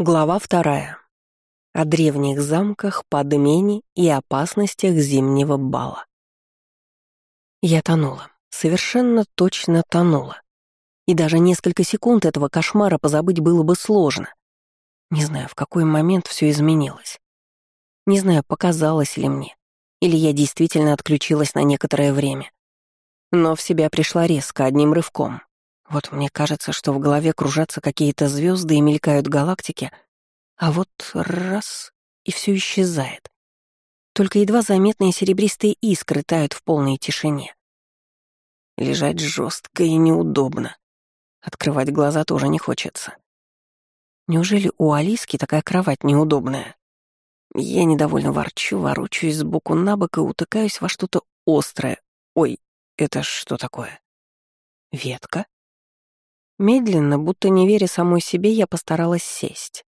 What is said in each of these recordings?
Глава вторая. О древних замках, подмене и опасностях зимнего бала. Я тонула. Совершенно точно тонула. И даже несколько секунд этого кошмара позабыть было бы сложно. Не знаю, в какой момент все изменилось. Не знаю, показалось ли мне, или я действительно отключилась на некоторое время. Но в себя пришла резко, одним рывком, вот мне кажется, что в голове кружатся какие-то звезды и мелькают галактики, а вот раз — и все исчезает. Только едва заметные серебристые искры тают в полной тишине. Лежать жестко и неудобно. Открывать глаза тоже не хочется. Неужели у Алиски такая кровать неудобная? Я недовольно ворчу, ворочаюсь сбоку на бок и утыкаюсь во что-то острое. Ой, это что такое? Ветка? Медленно, будто не веря самой себе, я постаралась сесть.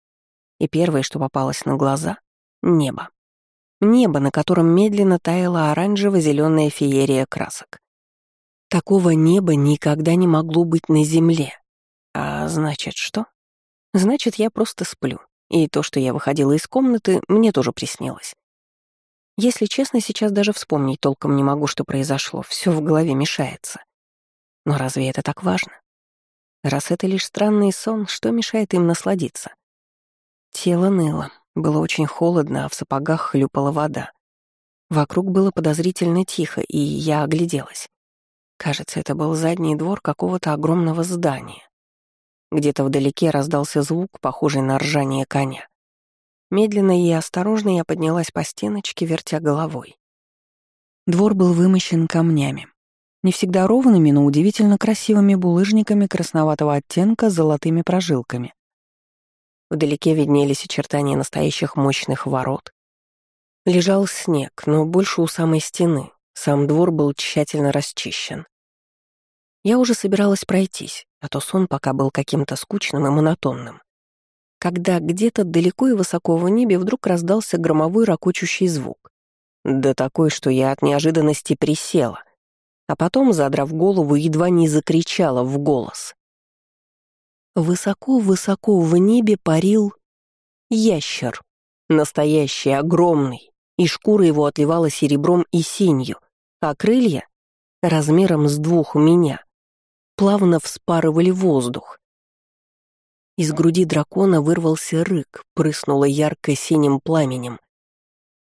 И первое, что попалось на глаза — небо. Небо, на котором медленно таяла оранжево зеленая феерия красок. Такого неба никогда не могло быть на земле. А значит, что? Значит, я просто сплю. И то, что я выходила из комнаты, мне тоже приснилось. Если честно, сейчас даже вспомнить толком не могу, что произошло. Все в голове мешается. Но разве это так важно? Раз это лишь странный сон, что мешает им насладиться? Тело ныло, было очень холодно, а в сапогах хлюпала вода. Вокруг было подозрительно тихо, и я огляделась. Кажется, это был задний двор какого-то огромного здания. Где-то вдалеке раздался звук, похожий на ржание коня. Медленно и осторожно я поднялась по стеночке, вертя головой. Двор был вымощен камнями. Не всегда ровными, но удивительно красивыми булыжниками красноватого оттенка с золотыми прожилками. Вдалеке виднелись очертания настоящих мощных ворот. Лежал снег, но больше у самой стены. Сам двор был тщательно расчищен. Я уже собиралась пройтись, а то сон пока был каким-то скучным и монотонным. Когда где-то далеко и высоко в небе вдруг раздался громовой ракочущий звук. Да такой, что я от неожиданности присела а потом, задрав голову, едва не закричала в голос. Высоко-высоко в небе парил ящер. Настоящий, огромный, и шкура его отливала серебром и синью, а крылья, размером с двух меня, плавно вспарывали воздух. Из груди дракона вырвался рык, прыснуло ярко-синим пламенем,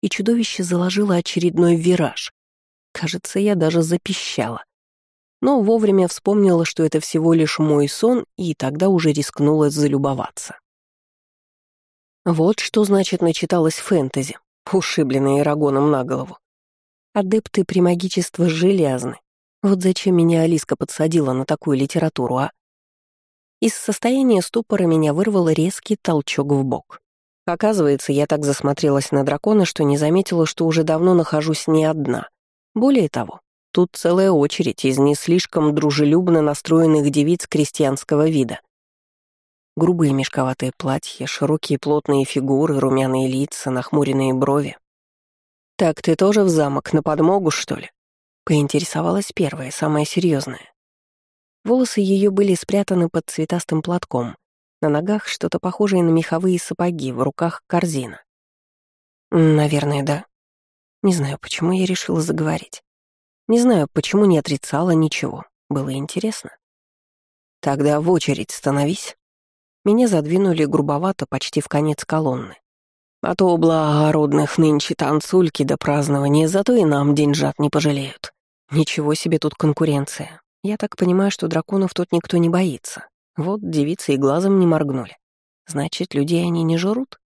и чудовище заложило очередной вираж. Кажется, я даже запищала. Но вовремя вспомнила, что это всего лишь мой сон, и тогда уже рискнула залюбоваться. Вот что значит начиталась фэнтези, ушибленная Ирагоном на голову. Адепты примагичества железны. Вот зачем меня Алиска подсадила на такую литературу, а? Из состояния ступора меня вырвал резкий толчок в бок. Оказывается, я так засмотрелась на дракона, что не заметила, что уже давно нахожусь не одна. Более того, тут целая очередь из не слишком дружелюбно настроенных девиц крестьянского вида. Грубые мешковатые платья, широкие плотные фигуры, румяные лица, нахмуренные брови. «Так ты тоже в замок на подмогу, что ли?» Поинтересовалась первая, самая серьезная. Волосы ее были спрятаны под цветастым платком, на ногах что-то похожее на меховые сапоги, в руках корзина. «Наверное, да», не знаю, почему я решила заговорить. Не знаю, почему не отрицала ничего. Было интересно. Тогда в очередь становись. Меня задвинули грубовато почти в конец колонны. А то благородных нынче танцульки до празднования, зато и нам деньжат не пожалеют. Ничего себе тут конкуренция. Я так понимаю, что драконов тут никто не боится. Вот девицы и глазом не моргнули. Значит, людей они не жрут?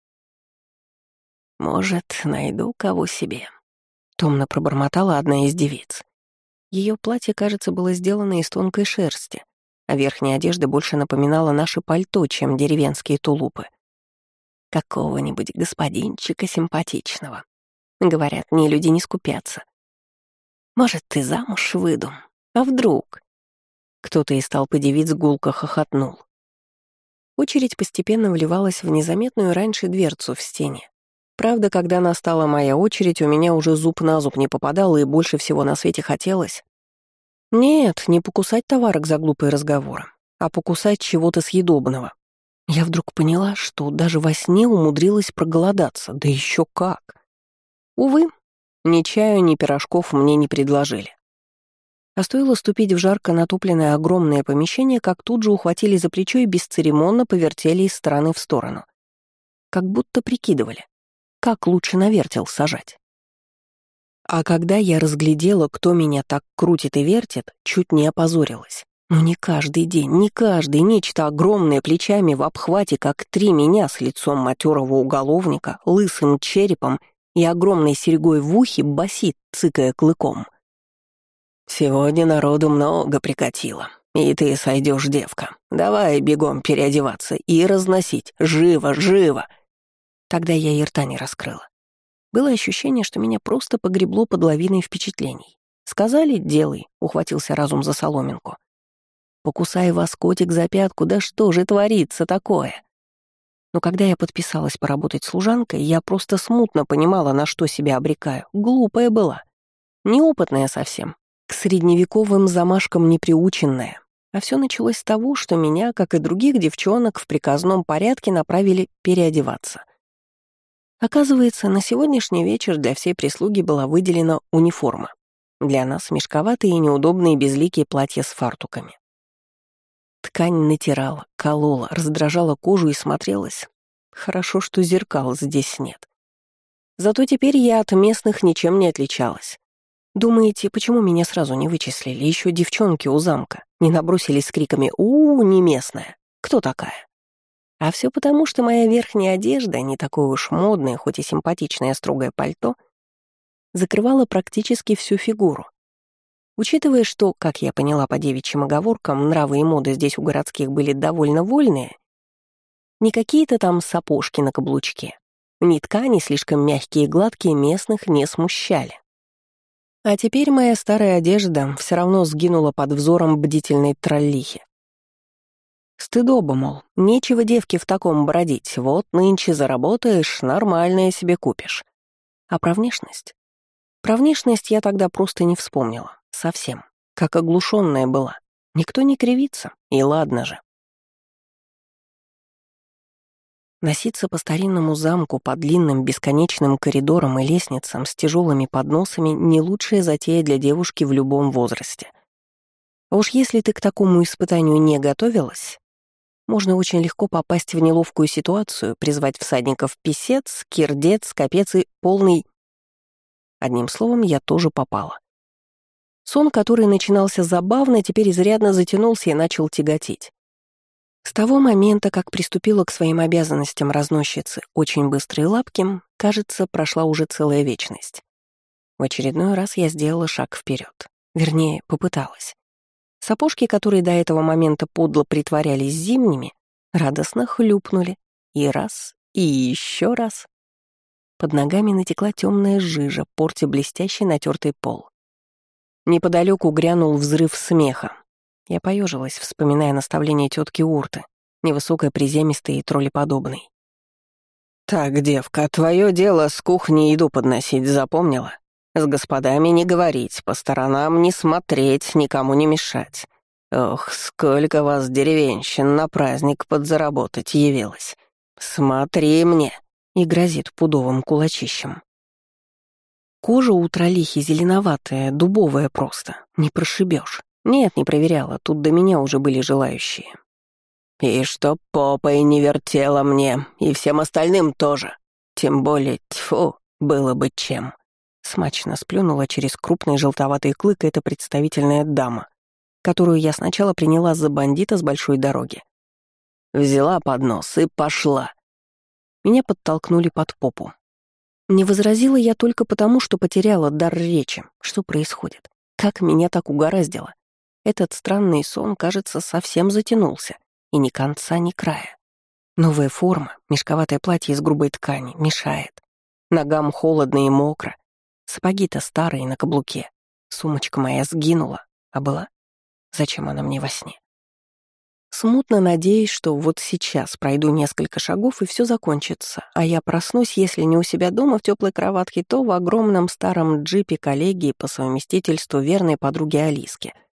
Может, найду кого себе. Томно пробормотала одна из девиц. Ее платье, кажется, было сделано из тонкой шерсти, а верхняя одежда больше напоминала наше пальто, чем деревенские тулупы. Какого-нибудь господинчика симпатичного. Говорят, мне люди не скупятся. Может, ты замуж выйду? А вдруг? Кто-то из толпы девиц гулко хохотнул. Очередь постепенно вливалась в незаметную раньше дверцу в стене. Правда, когда настала моя очередь, у меня уже зуб на зуб не попадал, и больше всего на свете хотелось. Нет, не покусать товарок за глупые разговоры, а покусать чего-то съедобного. Я вдруг поняла, что даже во сне умудрилась проголодаться, да еще как. Увы, ни чаю, ни пирожков мне не предложили. А стоило ступить в жарко натопленное огромное помещение, как тут же ухватили за плечо и бесцеремонно повертели из стороны в сторону. Как будто прикидывали, как лучше на вертел сажать. А когда я разглядела, кто меня так крутит и вертит, чуть не опозорилась. Но не каждый день, не каждый, нечто огромное плечами в обхвате, как три меня с лицом матерого уголовника, лысым черепом и огромной серьгой в ухе басит, цыкая клыком — «Сегодня народу много прикатило, и ты сойдешь, девка. Давай бегом переодеваться и разносить. Живо, живо!» Тогда я и рта не раскрыла. Было ощущение, что меня просто погребло под лавиной впечатлений. Сказали — делай, — ухватился разум за соломинку. Покусай вас, котик, за пятку, да что же творится такое? Но когда я подписалась поработать служанкой, я просто смутно понимала, на что себя обрекаю. Глупая была. Неопытная совсем, к средневековым замашкам неприученная. А все началось с того, что меня, как и других девчонок, в приказном порядке направили переодеваться. Оказывается, на сегодняшний вечер для всей прислуги была выделена униформа. Для нас мешковатые и неудобные безликие платья с фартуками. Ткань натирала, колола, раздражала кожу и смотрелась. Хорошо, что зеркал здесь нет. Зато теперь я от местных ничем не отличалась. Думаете, почему меня сразу не вычислили? Еще девчонки у замка не набросились с криками «У, не местная! Кто такая?» А все потому, что моя верхняя одежда, не такое уж модное, хоть и симпатичное строгое пальто, закрывала практически всю фигуру. Учитывая, что, как я поняла по девичьим оговоркам, нравы и моды здесь у городских были довольно вольные, не какие-то там сапожки на каблучке, ни ткани слишком мягкие и гладкие местных не смущали. А теперь моя старая одежда все равно сгинула под взором бдительной троллихи. Стыдоба, мол, нечего девке в таком бродить, вот нынче заработаешь, нормальное себе купишь. А про внешность? Про внешность я тогда просто не вспомнила. Совсем. Как оглушенная была. Никто не кривится, и ладно же. Носиться по старинному замку по длинным бесконечным коридорам и лестницам с тяжелыми подносами — не лучшая затея для девушки в любом возрасте. Уж если ты к такому испытанию не готовилась, можно очень легко попасть в неловкую ситуацию, призвать всадников писец, кирдец, капец и полный... Одним словом, я тоже попала. Сон, который начинался забавно, теперь изрядно затянулся и начал тяготить. С того момента, как приступила к своим обязанностям разносчицы очень быстрой лапки, кажется, прошла уже целая вечность. В очередной раз я сделала шаг вперед, Вернее, попыталась. Сапожки, которые до этого момента подло притворялись зимними, радостно хлюпнули. И раз, и еще раз. Под ногами натекла темная жижа, порти блестящий натертый пол. Неподалеку грянул взрыв смеха, я поежилась, вспоминая наставление тетки Урты, невысокой, приземистой и троллеподобной. «Так, девка, твое дело с кухни еду подносить, запомнила? С господами не говорить, по сторонам не смотреть, никому не мешать. Ох, сколько вас, деревенщин, на праздник подзаработать явилось. Смотри мне!» и грозит пудовым кулачищем. Кожа у тролихи зеленоватая, дубовая просто, не прошибешь. Нет, не проверяла, тут до меня уже были желающие. И что попой не вертела мне, и всем остальным тоже. Тем более, тьфу, было бы чем. Смачно сплюнула через крупный желтоватый клык эта представительная дама, которую я сначала приняла за бандита с большой дороги. Взяла поднос и пошла. Меня подтолкнули под попу. Не возразила я только потому, что потеряла дар речи. Что происходит? Как меня так угораздило? Этот странный сон, кажется, совсем затянулся, и ни конца, ни края. Новая форма, мешковатое платье из грубой ткани, мешает. Ногам холодно и мокро. Сапоги-то старые на каблуке. Сумочка моя сгинула. А была? Зачем она мне во сне? Смутно надеюсь, что вот сейчас пройду несколько шагов и все закончится, а я проснусь, если не у себя дома в теплой кроватке, то в огромном старом джипе коллегии по совместительству верной подруги Алиски —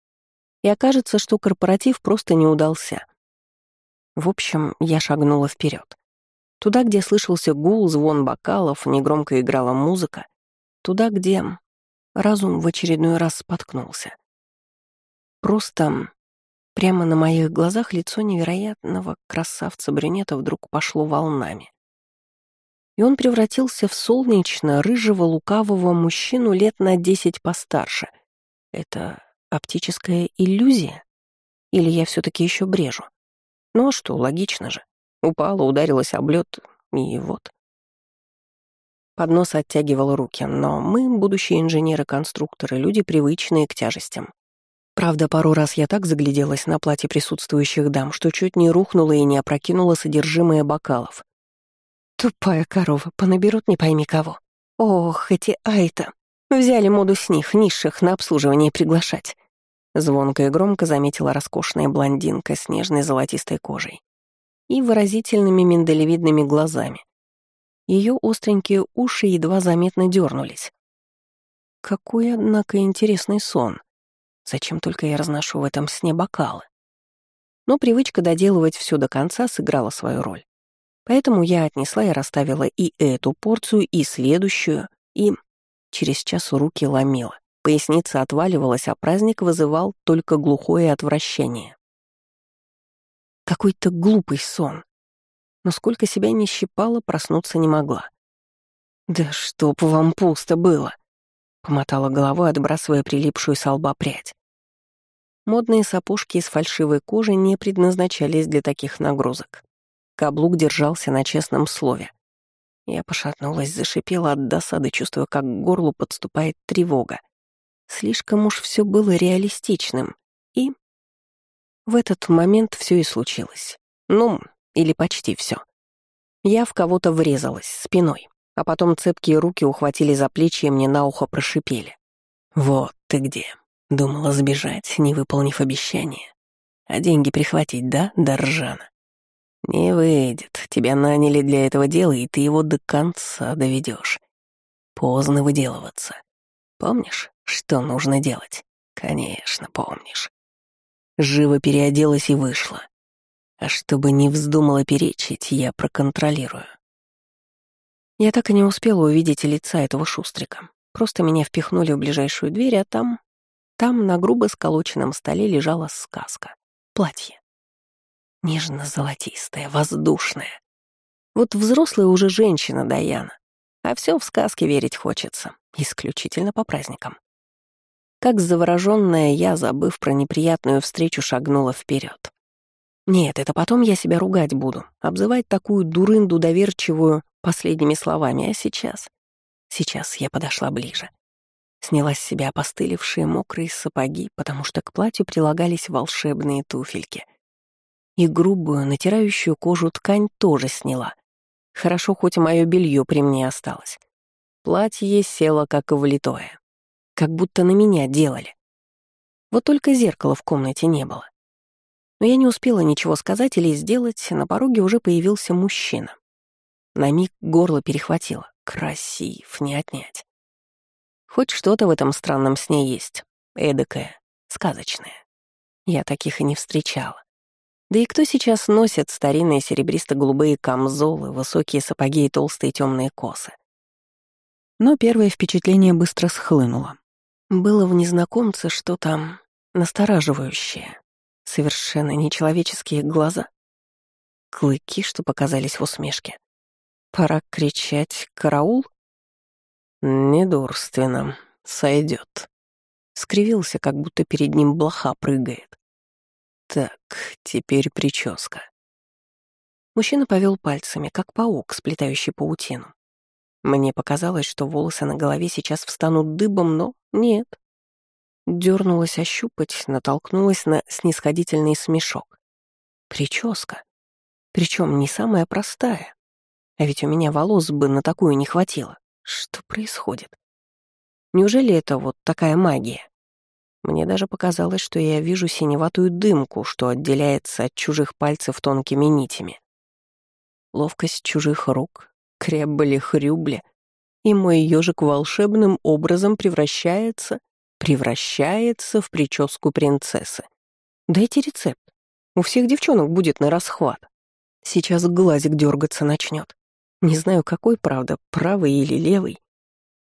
и окажется, что корпоратив просто не удался. В общем, я шагнула вперед. Туда, где слышался гул, звон бокалов, негромко играла музыка. Туда, где разум в очередной раз споткнулся. Просто прямо на моих глазах лицо невероятного красавца-брюнета вдруг пошло волнами. И он превратился в солнечно-рыжего лукавого мужчину лет на десять постарше. Это оптическая иллюзия? Или я все таки еще брежу? Ну а что, логично же. Упала, ударилась об лед, и вот. Поднос оттягивал руки, но мы, будущие инженеры-конструкторы, люди привычные к тяжестям. Правда, пару раз я так загляделась на платье присутствующих дам, что чуть не рухнула и не опрокинула содержимое бокалов. Тупая корова, понаберут не пойми кого. Ох, эти айта. Взяли моду с них, низших, на обслуживание приглашать. Звонко и громко заметила роскошная блондинка с нежной золотистой кожей и выразительными миндалевидными глазами. Ее остренькие уши едва заметно дернулись. Какой, однако, интересный сон. Зачем только я разношу в этом сне бокалы? Но привычка доделывать все до конца сыграла свою роль. Поэтому я отнесла и расставила и эту порцию, и следующую, и через час руки ломила. Поясница отваливалась, а праздник вызывал только глухое отвращение. Какой-то глупый сон. Но сколько себя не щипала, проснуться не могла. «Да чтоб вам пусто было!» — помотала головой, отбрасывая прилипшую с лба прядь. Модные сапожки из фальшивой кожи не предназначались для таких нагрузок. Каблук держался на честном слове. Я пошатнулась, зашипела от досады, чувствуя, как к горлу подступает тревога. Слишком уж все было реалистичным. И в этот момент все и случилось. Ну, или почти все. Я в кого-то врезалась спиной, а потом цепкие руки ухватили за плечи и мне на ухо прошипели. «Вот ты где!» Думала сбежать, не выполнив обещание. А деньги прихватить, да, Доржана? Не выйдет. Тебя наняли для этого дела, и ты его до конца доведешь. Поздно выделываться. Помнишь, что нужно делать? Конечно, помнишь. Живо переоделась и вышла. А чтобы не вздумала перечить, я проконтролирую. Я так и не успела увидеть лица этого шустрика. Просто меня впихнули в ближайшую дверь, а там там на грубо сколоченном столе лежала сказка. Платье. Нежно-золотистое, воздушное. Вот взрослая уже женщина Даяна, а все в сказке верить хочется, исключительно по праздникам. Как завороженная я, забыв про неприятную встречу, шагнула вперед. Нет, это потом я себя ругать буду, обзывать такую дурынду доверчивую последними словами, а сейчас... Сейчас я подошла ближе. Сняла с себя опостылевшие мокрые сапоги, потому что к платью прилагались волшебные туфельки. И грубую, натирающую кожу ткань тоже сняла. Хорошо, хоть мое белье при мне осталось. Платье село как влитое. Как будто на меня делали. Вот только зеркала в комнате не было. Но я не успела ничего сказать или сделать, на пороге уже появился мужчина. На миг горло перехватило. Красив, не отнять. Хоть что-то в этом странном сне есть. Эдакое, сказочное. Я таких и не встречала. Да и кто сейчас носит старинные серебристо-голубые камзолы, высокие сапоги и толстые темные косы? Но первое впечатление быстро схлынуло. Было в незнакомце что-то настораживающее. Совершенно нечеловеческие глаза. Клыки, что показались в усмешке. Пора кричать «караул»? «Недурственно. Сойдет. Скривился, как будто перед ним блоха прыгает. «Так, теперь прическа». Мужчина повел пальцами, как паук, сплетающий паутину. Мне показалось, что волосы на голове сейчас встанут дыбом, но нет. Дёрнулась ощупать, натолкнулась на снисходительный смешок. Прическа. Причем не самая простая. А ведь у меня волос бы на такую не хватило. Что происходит? Неужели это вот такая магия? Мне даже показалось, что я вижу синеватую дымку, что отделяется от чужих пальцев тонкими нитями. Ловкость чужих рук, кребли-хрюбли, и мой ежик волшебным образом превращается, превращается в прическу принцессы. Дайте рецепт. У всех девчонок будет на расхват. Сейчас глазик дергаться начнет. Не знаю, какой, правда, правый или левый.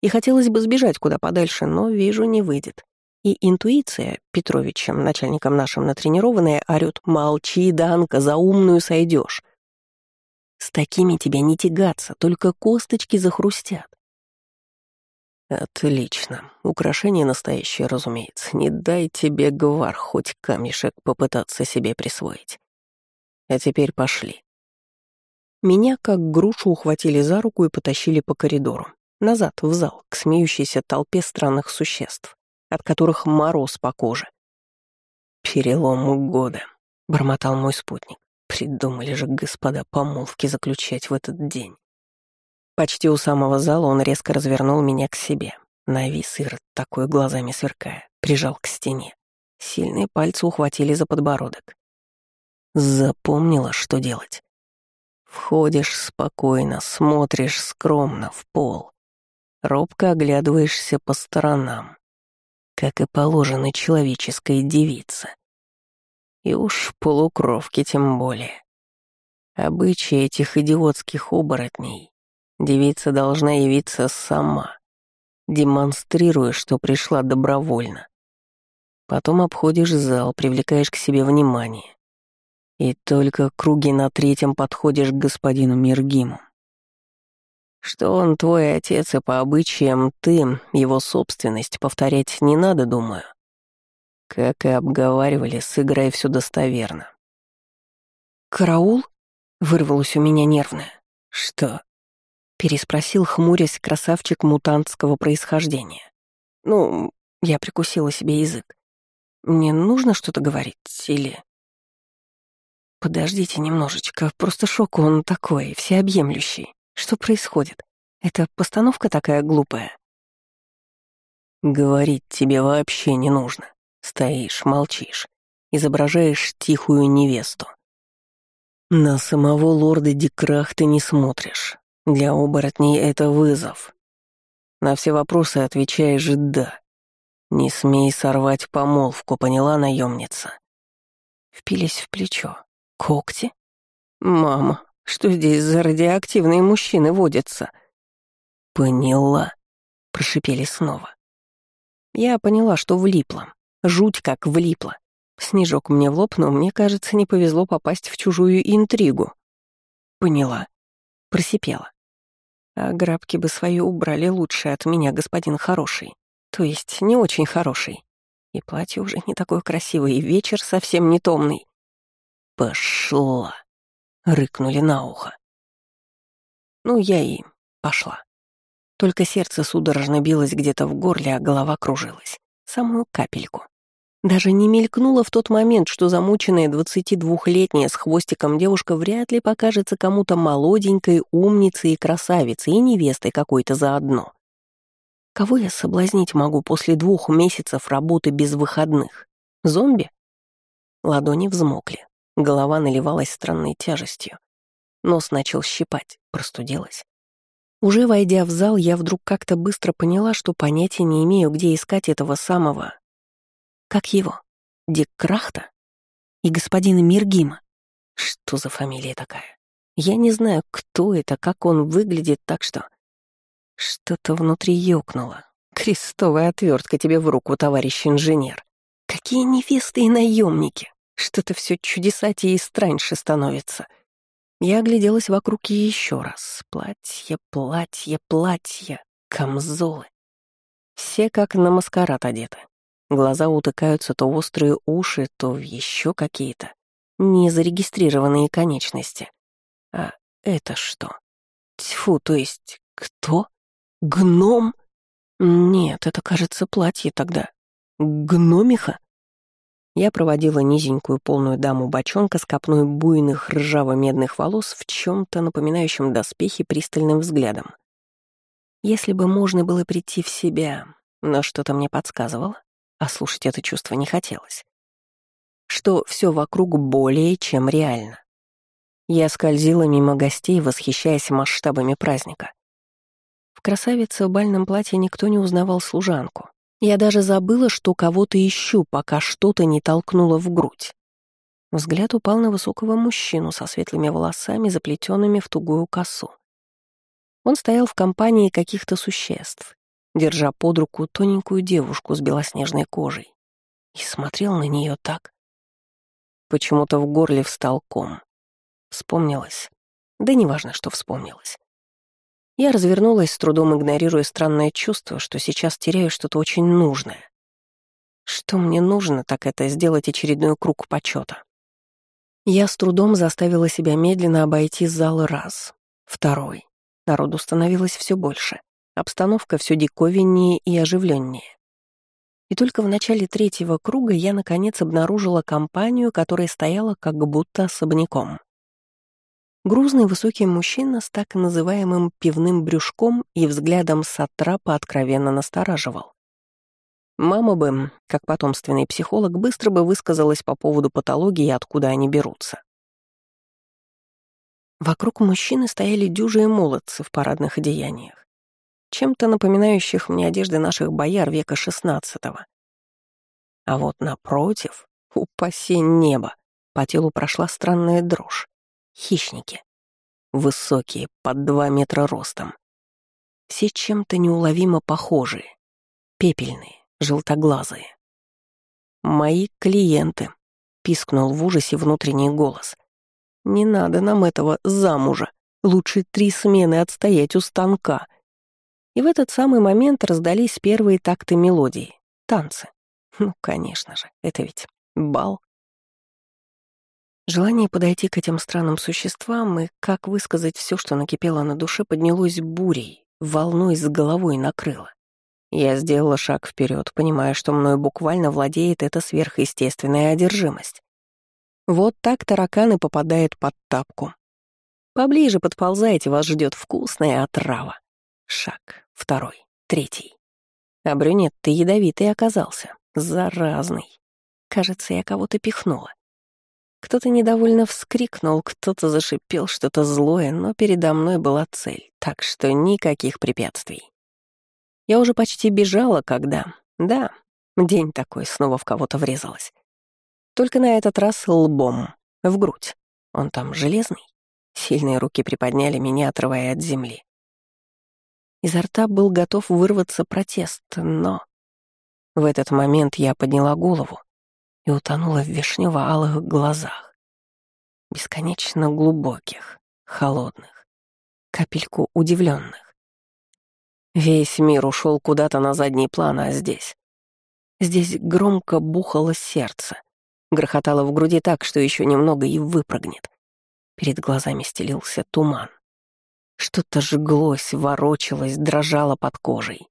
И хотелось бы сбежать куда подальше, но вижу, не выйдет. И интуиция, Петровичем, начальником нашим натренированная, орёт «Молчи, Данка, за умную сойдешь. С такими тебя не тягаться, только косточки захрустят. Отлично. Украшение настоящее, разумеется. Не дай тебе, гвар, хоть камешек попытаться себе присвоить. А теперь пошли. Меня как грушу ухватили за руку и потащили по коридору. Назад, в зал, к смеющейся толпе странных существ от которых мороз по коже. «Перелом года», — бормотал мой спутник. «Придумали же, господа, помолвки заключать в этот день». Почти у самого зала он резко развернул меня к себе. Навис Ирод, такой глазами сверкая, прижал к стене. Сильные пальцы ухватили за подбородок. Запомнила, что делать. Входишь спокойно, смотришь скромно в пол. Робко оглядываешься по сторонам как и положено человеческой девице. И уж полукровки тем более. Обычаи этих идиотских оборотней девица должна явиться сама, демонстрируя, что пришла добровольно. Потом обходишь зал, привлекаешь к себе внимание. И только круги на третьем подходишь к господину Миргиму. Что он твой отец, и по обычаям ты, его собственность, повторять не надо, думаю. Как и обговаривали, сыграй все достоверно. «Караул?» — вырвалось у меня нервное. «Что?» — переспросил, хмурясь, красавчик мутантского происхождения. «Ну, я прикусила себе язык. Мне нужно что-то говорить или...» «Подождите немножечко, просто шок он такой, всеобъемлющий. Что происходит? Это постановка такая глупая? Говорить тебе вообще не нужно. Стоишь, молчишь, изображаешь тихую невесту. На самого лорда Дикрах ты не смотришь. Для оборотней это вызов. На все вопросы отвечаешь «да». Не смей сорвать помолвку, поняла наемница. Впились в плечо. Когти? Мама, что здесь за радиоактивные мужчины водятся?» «Поняла», — прошипели снова. Я поняла, что влипла. Жуть как влипла. Снежок мне в лоб, но мне, кажется, не повезло попасть в чужую интригу. Поняла. Просипела. А грабки бы свои убрали лучше от меня, господин хороший. То есть не очень хороший. И платье уже не такое красивое, и вечер совсем не томный. Пошла. — рыкнули на ухо. Ну, я и пошла. Только сердце судорожно билось где-то в горле, а голова кружилась. Самую капельку. Даже не мелькнуло в тот момент, что замученная 22-летняя с хвостиком девушка вряд ли покажется кому-то молоденькой, умницей и красавицей, и невестой какой-то заодно. Кого я соблазнить могу после двух месяцев работы без выходных? Зомби? Ладони взмокли. Голова наливалась странной тяжестью. Нос начал щипать, простудилась. Уже войдя в зал, я вдруг как-то быстро поняла, что понятия не имею, где искать этого самого... Как его? Дик Крахта? И господина Миргима? Что за фамилия такая? Я не знаю, кто это, как он выглядит, так что... Что-то внутри ёкнуло. Крестовая отвертка тебе в руку, товарищ инженер. Какие невесты и наемники! Что-то все чудесатее и страньше становится. Я огляделась вокруг еще раз. Платье, платье, платье, камзолы. Все как на маскарад одеты. Глаза утыкаются то в острые уши, то в еще какие-то незарегистрированные конечности. А это что? Тьфу, то есть кто? Гном? Нет, это, кажется, платье тогда. Гномиха? Я проводила низенькую полную даму бочонка с копной буйных ржаво-медных волос в чем то напоминающем доспехи пристальным взглядом. Если бы можно было прийти в себя, но что-то мне подсказывало, а слушать это чувство не хотелось, что все вокруг более чем реально. Я скользила мимо гостей, восхищаясь масштабами праздника. В красавице в бальном платье никто не узнавал служанку, я даже забыла, что кого-то ищу, пока что-то не толкнуло в грудь. Взгляд упал на высокого мужчину со светлыми волосами, заплетенными в тугую косу. Он стоял в компании каких-то существ, держа под руку тоненькую девушку с белоснежной кожей, и смотрел на нее так. Почему-то в горле встал ком. Вспомнилось. Да неважно, что вспомнилось. Я развернулась, с трудом игнорируя странное чувство, что сейчас теряю что-то очень нужное. Что мне нужно, так это сделать очередной круг почета. Я с трудом заставила себя медленно обойти зал раз, второй. Народу становилось все больше. Обстановка все диковиннее и оживленнее. И только в начале третьего круга я, наконец, обнаружила компанию, которая стояла как будто особняком. Грузный высокий мужчина с так называемым пивным брюшком и взглядом сатрапа откровенно настораживал. Мама бы, как потомственный психолог, быстро бы высказалась по поводу патологии и откуда они берутся. Вокруг мужчины стояли дюжие молодцы в парадных одеяниях, чем-то напоминающих мне одежды наших бояр века XVI. А вот напротив, упаси небо, по телу прошла странная дрожь. Хищники. Высокие, под два метра ростом. Все чем-то неуловимо похожие. Пепельные, желтоглазые. «Мои клиенты», — пискнул в ужасе внутренний голос. «Не надо нам этого замужа. Лучше три смены отстоять у станка». И в этот самый момент раздались первые такты мелодии. Танцы. Ну, конечно же, это ведь бал. Желание подойти к этим странным существам и как высказать все, что накипело на душе, поднялось бурей, волной с головой накрыло. Я сделала шаг вперед, понимая, что мной буквально владеет эта сверхъестественная одержимость. Вот так тараканы попадают под тапку. Поближе подползайте, вас ждет вкусная отрава. Шаг, второй, третий. А брюнет ты ядовитый оказался, заразный. Кажется, я кого-то пихнула. Кто-то недовольно вскрикнул, кто-то зашипел что-то злое, но передо мной была цель, так что никаких препятствий. Я уже почти бежала, когда... Да, день такой, снова в кого-то врезалась. Только на этот раз лбом, в грудь. Он там железный. Сильные руки приподняли меня, отрывая от земли. Изо рта был готов вырваться протест, но... В этот момент я подняла голову и утонула в вишнево-алых глазах. Бесконечно глубоких, холодных, капельку удивленных. Весь мир ушел куда-то на задний план, а здесь... Здесь громко бухало сердце, грохотало в груди так, что еще немного и выпрыгнет. Перед глазами стелился туман. Что-то жглось, ворочалось, дрожало под кожей.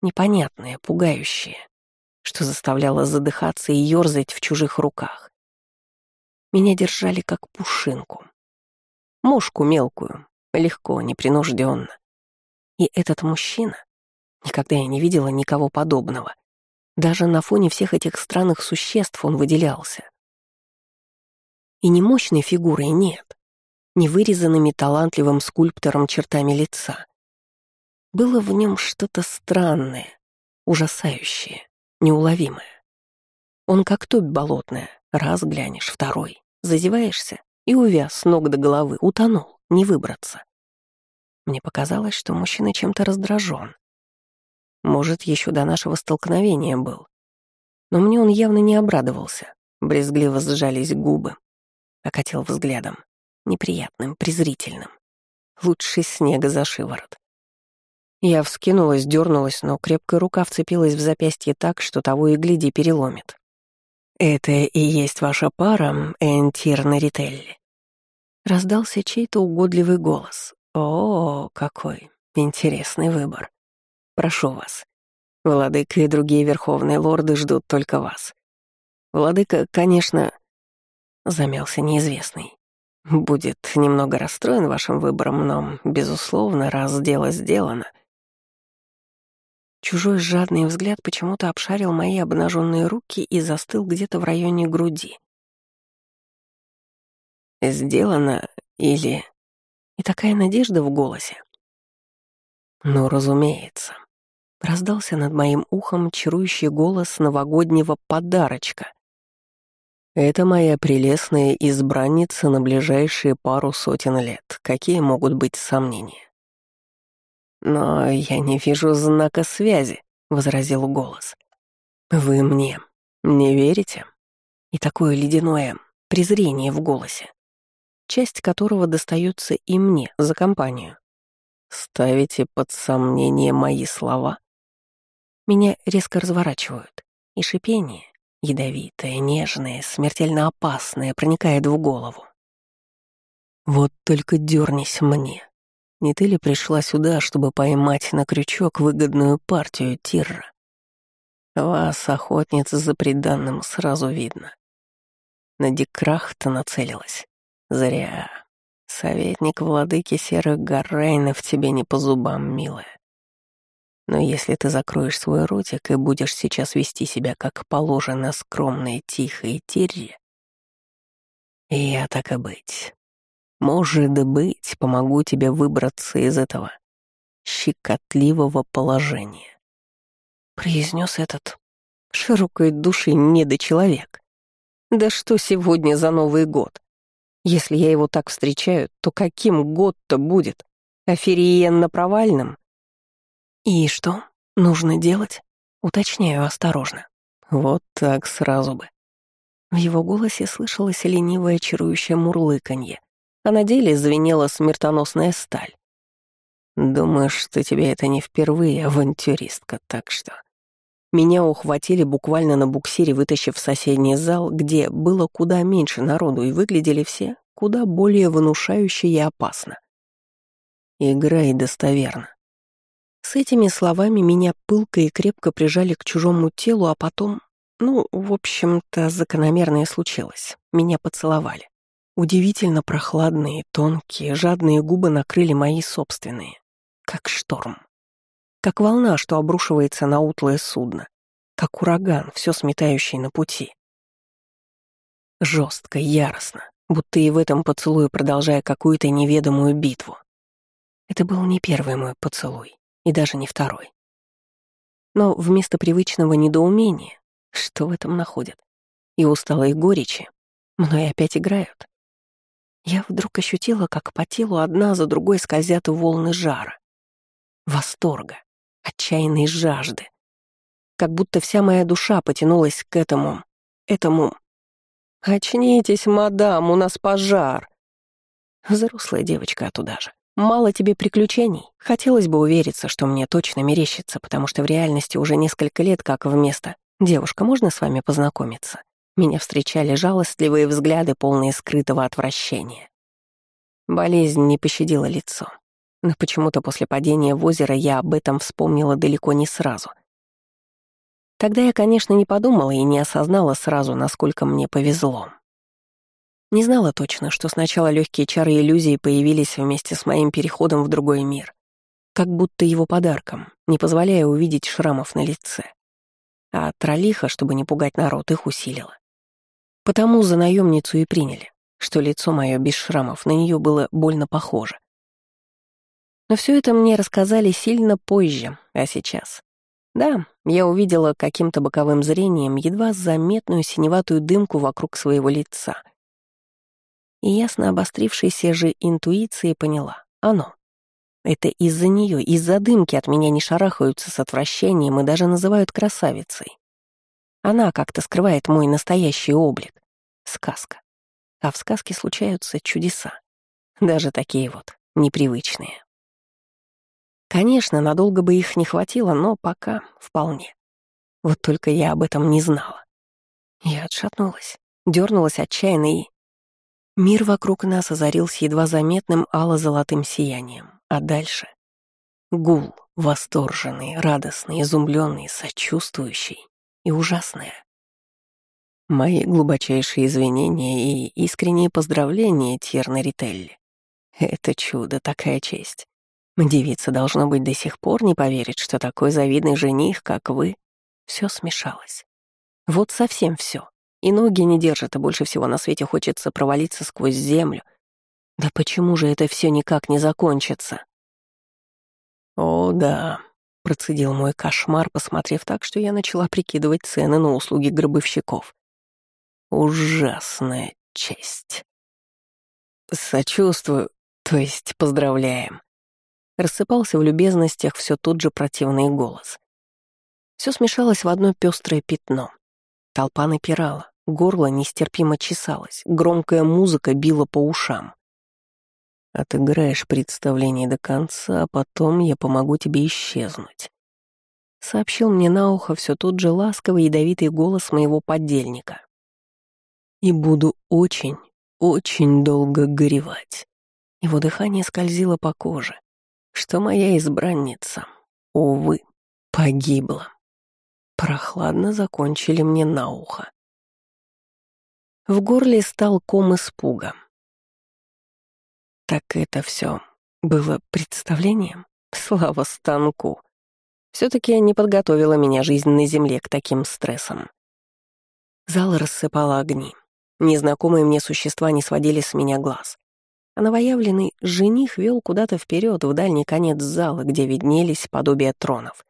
Непонятное, пугающее что заставляло задыхаться и ёрзать в чужих руках. Меня держали как пушинку. Мушку мелкую, легко, непринужденно. И этот мужчина, никогда я не видела никого подобного. Даже на фоне всех этих странных существ он выделялся. И не мощной фигурой нет, не вырезанными талантливым скульптором чертами лица. Было в нем что-то странное, ужасающее неуловимое. Он как топь болотная, раз глянешь, второй, зазеваешься и увяз с ног до головы, утонул, не выбраться. Мне показалось, что мужчина чем-то раздражен. Может, еще до нашего столкновения был. Но мне он явно не обрадовался. Брезгливо сжались губы. Окатил взглядом. Неприятным, презрительным. Лучше снега за шиворот. Я вскинулась, дернулась, но крепкая рука вцепилась в запястье так, что того и гляди переломит. «Это и есть ваша пара, Энтир Нарителли?» Раздался чей-то угодливый голос. «О, какой интересный выбор. Прошу вас. Владыка и другие верховные лорды ждут только вас. Владыка, конечно...» Замялся неизвестный. «Будет немного расстроен вашим выбором, но, безусловно, раз дело сделано, Чужой жадный взгляд почему-то обшарил мои обнаженные руки и застыл где-то в районе груди. «Сделано или...» И такая надежда в голосе. «Ну, разумеется». Раздался над моим ухом чарующий голос новогоднего подарочка. Это моя прелестная избранница на ближайшие пару сотен лет. Какие могут быть сомнения? Но я не вижу знака связи, возразил голос. Вы мне не верите? И такое ледяное презрение в голосе, часть которого достается и мне за компанию. Ставите под сомнение мои слова? Меня резко разворачивают, и шипение, ядовитое, нежное, смертельно опасное, проникает в голову. Вот только дернись мне. Не ты ли пришла сюда, чтобы поймать на крючок выгодную партию Тирра? Вас, охотница за преданным, сразу видно. На Дикрахта нацелилась. Зря. Советник владыки серых гор в тебе не по зубам, милая. Но если ты закроешь свой ротик и будешь сейчас вести себя как положено скромной, тихой Тирре, я так и быть. Может быть, помогу тебе выбраться из этого щекотливого положения. Произнес этот широкой души недочеловек. Да что сегодня за Новый год? Если я его так встречаю, то каким год-то будет? Афериенно-провальным? «И что? Нужно делать?» Уточняю осторожно. «Вот так сразу бы». В его голосе слышалось ленивое чарующее мурлыканье, а на деле звенела смертоносная сталь. «Думаешь, что тебе это не впервые, авантюристка, так что...» Меня ухватили буквально на буксире, вытащив в соседний зал, где было куда меньше народу, и выглядели все куда более внушающе и опасно. Играй достоверно. С этими словами меня пылко и крепко прижали к чужому телу, а потом, ну, в общем-то, закономерное случилось. Меня поцеловали. Удивительно прохладные, тонкие, жадные губы накрыли мои собственные. Как шторм. Как волна, что обрушивается на утлое судно. Как ураган, все сметающий на пути. Жестко, яростно, будто и в этом поцелуе продолжая какую-то неведомую битву. Это был не первый мой поцелуй и даже не второй. Но вместо привычного недоумения, что в этом находят, и усталой горечи, мной опять играют. Я вдруг ощутила, как по телу одна за другой скользят волны жара, восторга, отчаянной жажды. Как будто вся моя душа потянулась к этому, этому... «Очнитесь, мадам, у нас пожар!» Взрослая девочка туда же. Мало тебе приключений. Хотелось бы увериться, что мне точно мерещится, потому что в реальности уже несколько лет как вместо «Девушка, можно с вами познакомиться?» Меня встречали жалостливые взгляды, полные скрытого отвращения. Болезнь не пощадила лицо. Но почему-то после падения в озеро я об этом вспомнила далеко не сразу. Тогда я, конечно, не подумала и не осознала сразу, насколько мне повезло. Не знала точно, что сначала легкие чары иллюзии появились вместе с моим переходом в другой мир, как будто его подарком, не позволяя увидеть шрамов на лице. А троллиха, чтобы не пугать народ, их усилила. Потому за наемницу и приняли, что лицо мое без шрамов на нее было больно похоже. Но все это мне рассказали сильно позже, а сейчас. Да, я увидела каким-то боковым зрением едва заметную синеватую дымку вокруг своего лица — и ясно обострившейся же интуицией поняла — оно. Это из-за нее, из-за дымки от меня не шарахаются с отвращением и даже называют красавицей. Она как-то скрывает мой настоящий облик. Сказка. А в сказке случаются чудеса. Даже такие вот, непривычные. Конечно, надолго бы их не хватило, но пока вполне. Вот только я об этом не знала. Я отшатнулась, дернулась отчаянно и... Мир вокруг нас озарился едва заметным ало-золотым сиянием, а дальше — гул, восторженный, радостный, изумленный, сочувствующий и ужасное. Мои глубочайшие извинения и искренние поздравления, Тьерна Рителли. Это чудо, такая честь. Девица, должно быть, до сих пор не поверит, что такой завидный жених, как вы, все смешалось. Вот совсем все. И ноги не держат, а больше всего на свете хочется провалиться сквозь землю. Да почему же это все никак не закончится? О, да, процедил мой кошмар, посмотрев так, что я начала прикидывать цены на услуги гробовщиков. ужасная честь. Сочувствую, то есть поздравляем. Рассыпался в любезностях все тот же противный голос. Все смешалось в одно пестрое пятно. Толпа напирала, горло нестерпимо чесалось, громкая музыка била по ушам. Отыграешь представление до конца, а потом я помогу тебе исчезнуть. Сообщил мне на ухо все тот же ласковый ядовитый голос моего поддельника. И буду очень, очень долго горевать. Его дыхание скользило по коже, что моя избранница, увы, погибла. Прохладно закончили мне на ухо. В горле стал ком испуга. Так это все было представлением? Слава станку. все таки не подготовила меня жизнь на земле к таким стрессам. Зал рассыпала огни. Незнакомые мне существа не сводили с меня глаз. А новоявленный жених вел куда-то вперед в дальний конец зала, где виднелись подобия тронов.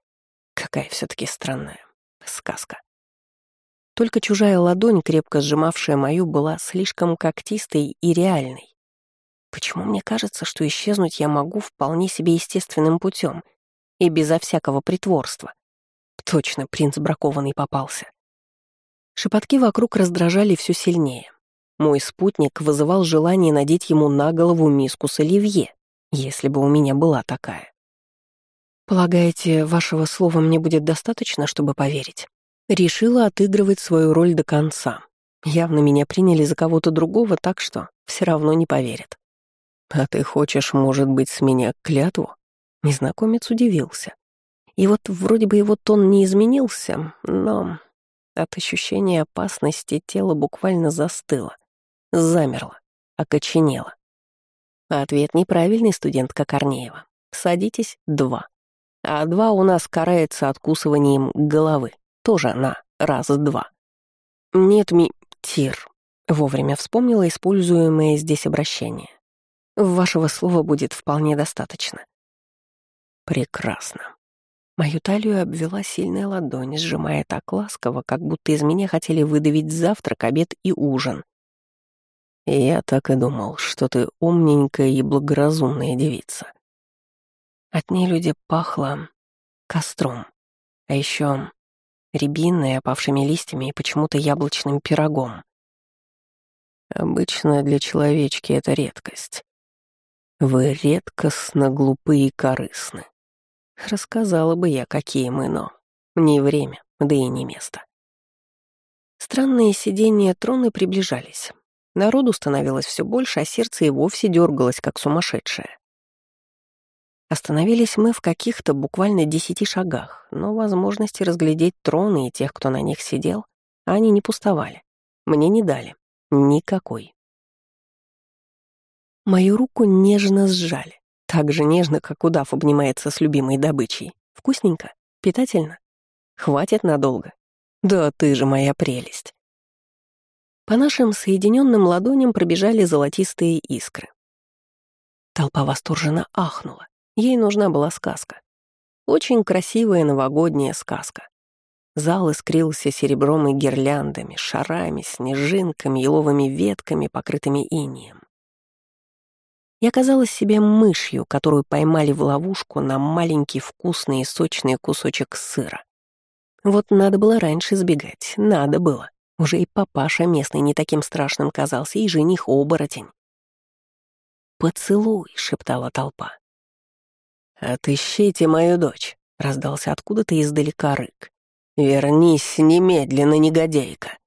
Какая все таки странная сказка. Только чужая ладонь, крепко сжимавшая мою, была слишком когтистой и реальной. Почему мне кажется, что исчезнуть я могу вполне себе естественным путем и безо всякого притворства? Точно принц бракованный попался. Шепотки вокруг раздражали все сильнее. Мой спутник вызывал желание надеть ему на голову миску с оливье, если бы у меня была такая. «Полагаете, вашего слова мне будет достаточно, чтобы поверить?» Решила отыгрывать свою роль до конца. Явно меня приняли за кого-то другого, так что все равно не поверят. «А ты хочешь, может быть, с меня клятву?» Незнакомец удивился. И вот вроде бы его тон не изменился, но от ощущения опасности тело буквально застыло, замерло, окоченело. Ответ неправильный, студентка Корнеева. Садитесь, два. А два у нас карается откусыванием головы. Тоже на раз-два. Нет, ми... Тир. Вовремя вспомнила используемое здесь обращение. Вашего слова будет вполне достаточно. Прекрасно. Мою талию обвела сильная ладонь, сжимая так ласково, как будто из меня хотели выдавить завтрак, обед и ужин. я так и думал, что ты умненькая и благоразумная девица. От ней люди пахло костром, а еще рябиной, опавшими листьями и почему-то яблочным пирогом. Обычно для человечки это редкость. Вы редкостно глупы и корыстны. Рассказала бы я, какие мы, но не время, да и не место. Странные сидения троны приближались. Народу становилось все больше, а сердце и вовсе дергалось, как сумасшедшее. Остановились мы в каких-то буквально десяти шагах, но возможности разглядеть троны и тех, кто на них сидел, они не пустовали. Мне не дали. Никакой. Мою руку нежно сжали. Так же нежно, как удав обнимается с любимой добычей. Вкусненько? Питательно? Хватит надолго? Да ты же моя прелесть. По нашим соединенным ладоням пробежали золотистые искры. Толпа восторженно ахнула. Ей нужна была сказка. Очень красивая новогодняя сказка. Зал искрился серебром и гирляндами, шарами, снежинками, еловыми ветками, покрытыми инием. Я казалась себе мышью, которую поймали в ловушку на маленький вкусный и сочный кусочек сыра. Вот надо было раньше сбегать, надо было. Уже и папаша местный не таким страшным казался, и жених-оборотень. «Поцелуй», — шептала толпа. «Отыщите мою дочь», — раздался откуда-то издалека рык. «Вернись немедленно, негодяйка».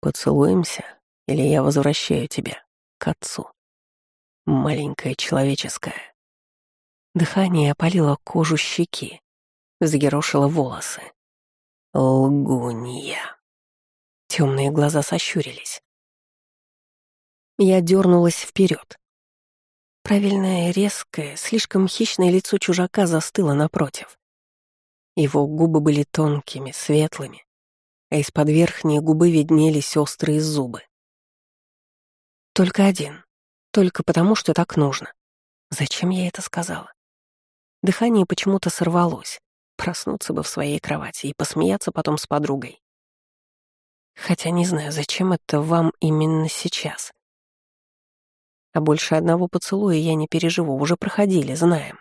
«Поцелуемся, или я возвращаю тебя к отцу?» маленькая человеческая. Дыхание опалило кожу щеки, взъерошило волосы. Лгунья. Темные глаза сощурились. Я дернулась вперед. Правильное, резкое, слишком хищное лицо чужака застыло напротив. Его губы были тонкими, светлыми, а из-под верхней губы виднелись острые зубы. Только один, только потому, что так нужно. Зачем я это сказала? Дыхание почему-то сорвалось. Проснуться бы в своей кровати и посмеяться потом с подругой. Хотя не знаю, зачем это вам именно сейчас. А больше одного поцелуя я не переживу, уже проходили, знаем.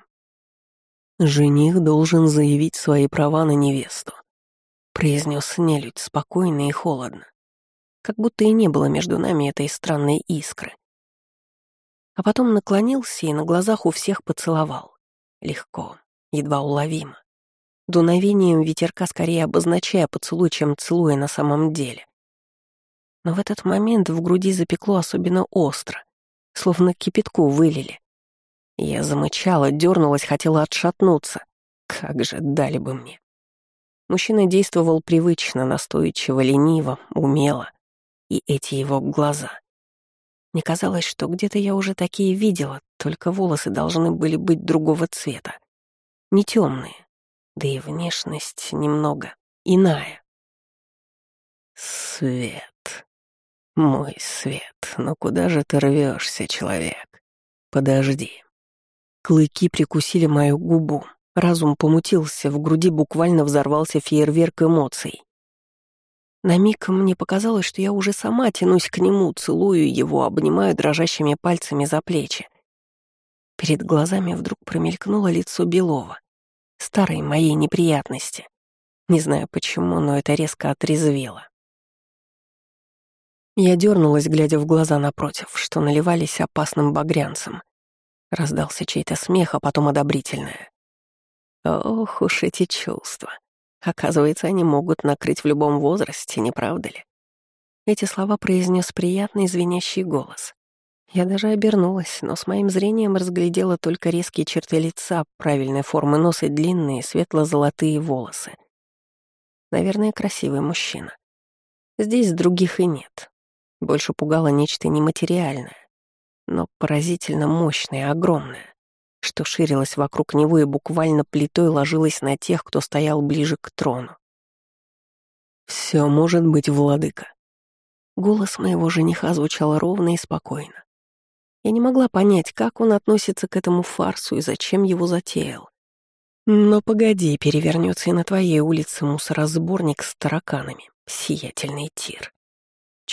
Жених должен заявить свои права на невесту, произнес нелюдь спокойно и холодно, как будто и не было между нами этой странной искры. А потом наклонился и на глазах у всех поцеловал. Легко, едва уловимо. Дуновением ветерка скорее обозначая поцелуй, чем целуя на самом деле. Но в этот момент в груди запекло особенно остро, словно кипятку вылили. Я замычала, дернулась, хотела отшатнуться. Как же дали бы мне. Мужчина действовал привычно, настойчиво, лениво, умело. И эти его глаза. Мне казалось, что где-то я уже такие видела, только волосы должны были быть другого цвета. Не темные, да и внешность немного иная. Свет. Мой свет, ну куда же ты рвешься, человек? Подожди. Клыки прикусили мою губу. Разум помутился, в груди буквально взорвался фейерверк эмоций. На миг мне показалось, что я уже сама тянусь к нему, целую его, обнимаю дрожащими пальцами за плечи. Перед глазами вдруг промелькнуло лицо Белова, старой моей неприятности. Не знаю почему, но это резко отрезвело. Я дернулась, глядя в глаза напротив, что наливались опасным багрянцем. Раздался чей-то смех, а потом одобрительное. Ох уж эти чувства. Оказывается, они могут накрыть в любом возрасте, не правда ли? Эти слова произнес приятный звенящий голос. Я даже обернулась, но с моим зрением разглядела только резкие черты лица, правильной формы носа и длинные светло-золотые волосы. Наверное, красивый мужчина. Здесь других и нет. Больше пугало нечто нематериальное, но поразительно мощное, огромное что ширилось вокруг него и буквально плитой ложилось на тех, кто стоял ближе к трону. «Все может быть, владыка». Голос моего жениха звучал ровно и спокойно. Я не могла понять, как он относится к этому фарсу и зачем его затеял. Но погоди, перевернется и на твоей улице мусоросборник с тараканами, сиятельный тир.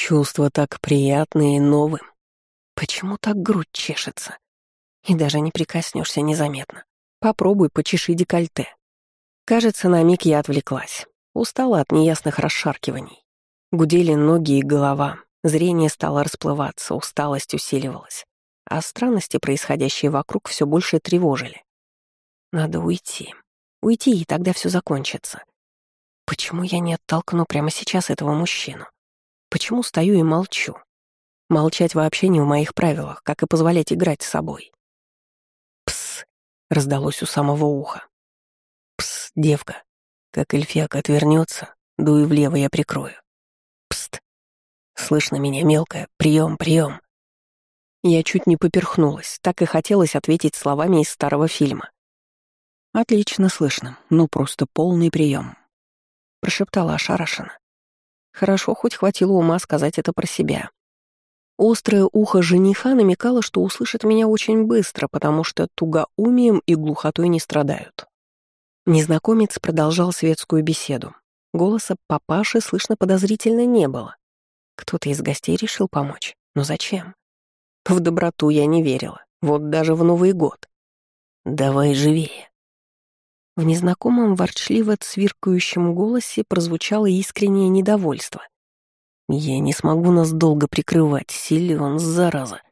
Чувство так приятное и новым. Почему так грудь чешется? И даже не прикоснешься незаметно. Попробуй почеши декольте. Кажется, на миг я отвлеклась. Устала от неясных расшаркиваний. Гудели ноги и голова. Зрение стало расплываться, усталость усиливалась. А странности, происходящие вокруг, все больше тревожили. Надо уйти. Уйти, и тогда все закончится. Почему я не оттолкну прямо сейчас этого мужчину? Почему стою и молчу? Молчать вообще не в моих правилах, как и позволять играть с собой. — раздалось у самого уха. «Пс, девка, как эльфяк отвернется, дуй влево, я прикрою. Пст! Слышно меня, мелкая, прием, прием. Я чуть не поперхнулась, так и хотелось ответить словами из старого фильма. «Отлично слышно, ну просто полный прием, прошептала ошарашенно. Хорошо, хоть хватило ума сказать это про себя. Острое ухо жениха намекало, что услышит меня очень быстро, потому что тугоумием и глухотой не страдают. Незнакомец продолжал светскую беседу. Голоса папаши слышно подозрительно не было. Кто-то из гостей решил помочь. Но зачем? В доброту я не верила. Вот даже в Новый год. «Давай живее». В незнакомом ворчливо цвиркающем голосе прозвучало искреннее недовольство — я не смогу нас долго прикрывать, силен, зараза.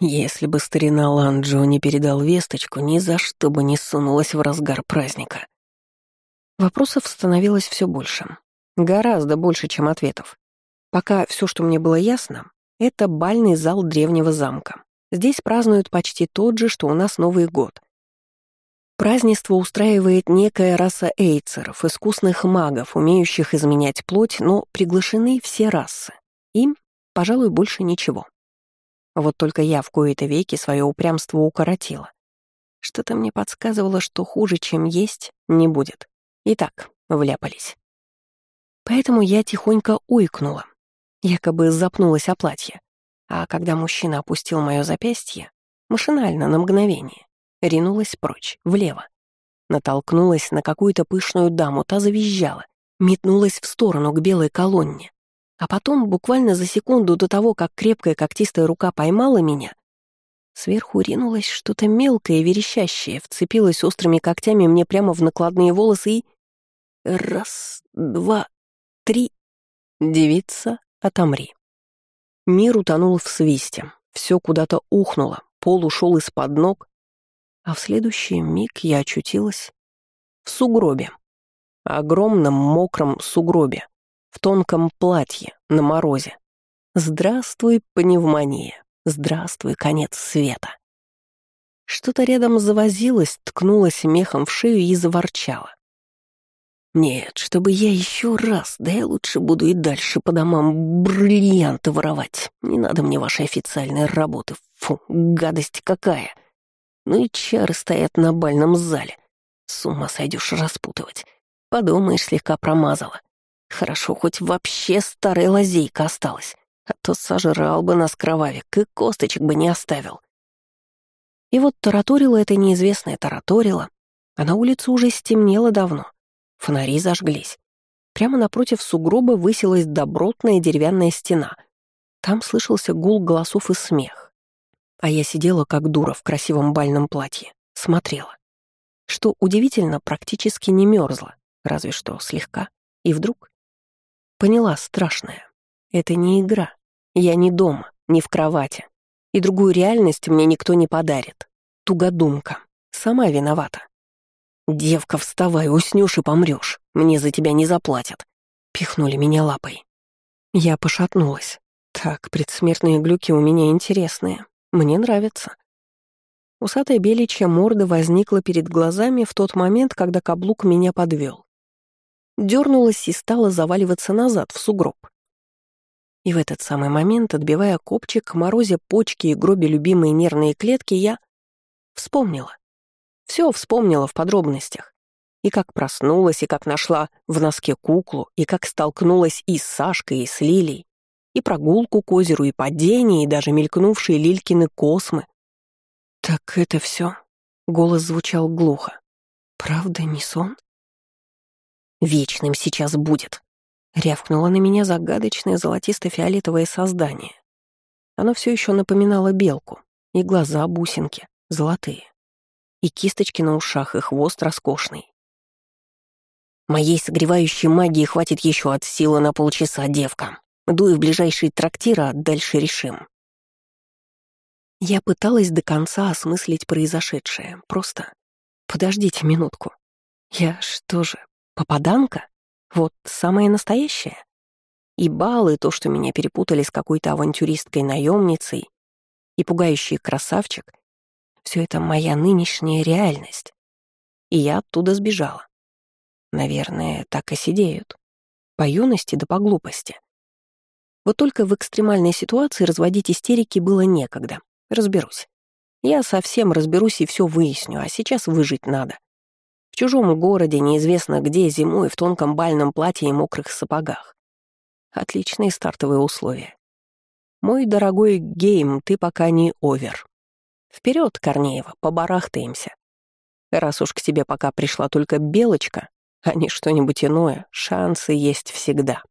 Если бы старина Ланджо не передал весточку, ни за что бы не сунулась в разгар праздника. Вопросов становилось все больше. Гораздо больше, чем ответов. Пока все, что мне было ясно, это бальный зал древнего замка. Здесь празднуют почти тот же, что у нас Новый год. Празднество устраивает некая раса эйцеров, искусных магов, умеющих изменять плоть, но приглашены все расы. Им, пожалуй, больше ничего. Вот только я в кои-то веки свое упрямство укоротила. Что-то мне подсказывало, что хуже, чем есть, не будет. Итак, вляпались. Поэтому я тихонько уйкнула, якобы запнулась о платье. А когда мужчина опустил мое запястье, машинально, на мгновение, ринулась прочь, влево. Натолкнулась на какую-то пышную даму, та завизжала. метнулась в сторону к белой колонне. А потом, буквально за секунду до того, как крепкая когтистая рука поймала меня, сверху ринулось что-то мелкое и верещащее, вцепилось острыми когтями мне прямо в накладные волосы и... Раз, два, три. Девица, отомри. Мир утонул в свисте, все куда-то ухнуло, пол ушел из-под ног, а в следующий миг я очутилась в сугробе. Огромном мокром сугробе, в тонком платье, на морозе. Здравствуй, пневмония. Здравствуй, конец света. Что-то рядом завозилось, ткнулось мехом в шею и заворчало. Нет, чтобы я еще раз, да я лучше буду и дальше по домам бриллианты воровать. Не надо мне вашей официальной работы. Фу, гадость какая. Ну и чары стоят на бальном зале. С ума сойдешь распутывать. Подумаешь, слегка промазала. Хорошо, хоть вообще старая лазейка осталась. А то сожрал бы нас кровавик и косточек бы не оставил. И вот тараторила это неизвестное тараторила, а на улице уже стемнело давно. Фонари зажглись. Прямо напротив сугроба высилась добротная деревянная стена. Там слышался гул голосов и смех. А я сидела как дура в красивом бальном платье, смотрела. Что удивительно, практически не мерзла, разве что слегка. И вдруг поняла страшное. Это не игра. Я не дома, не в кровати. И другую реальность мне никто не подарит. Тугодумка. Сама виновата. «Девка, вставай, уснешь и помрешь. Мне за тебя не заплатят». Пихнули меня лапой. Я пошатнулась. Так, предсмертные глюки у меня интересные. Мне нравятся. Усатая беличья морда возникла перед глазами в тот момент, когда каблук меня подвел. Дернулась и стала заваливаться назад, в сугроб. И в этот самый момент, отбивая копчик, морозе почки и гробе любимые нервные клетки, я вспомнила. Все вспомнила в подробностях. И как проснулась, и как нашла в носке куклу, и как столкнулась и с Сашкой, и с Лилей, и прогулку к озеру, и падение, и даже мелькнувшие Лилькины космы. «Так это все? голос звучал глухо. «Правда, не сон?» «Вечным сейчас будет», — рявкнуло на меня загадочное золотисто-фиолетовое создание. Оно все еще напоминало белку, и глаза бусинки, золотые и кисточки на ушах, и хвост роскошный. Моей согревающей магии хватит еще от силы на полчаса, девка. Дуй в ближайший трактир, а дальше решим. Я пыталась до конца осмыслить произошедшее. Просто подождите минутку. Я что же, попаданка? Вот самое настоящее? И баллы, то, что меня перепутали с какой-то авантюристкой-наемницей, и пугающий красавчик, все это моя нынешняя реальность. И я оттуда сбежала. Наверное, так и сидеют. По юности да по глупости. Вот только в экстремальной ситуации разводить истерики было некогда. Разберусь. Я совсем разберусь и все выясню, а сейчас выжить надо. В чужом городе, неизвестно где, зимой, в тонком бальном платье и мокрых сапогах. Отличные стартовые условия. Мой дорогой гейм, ты пока не овер. Вперед, Корнеева, побарахтаемся. Раз уж к тебе пока пришла только белочка, а не что-нибудь иное, шансы есть всегда.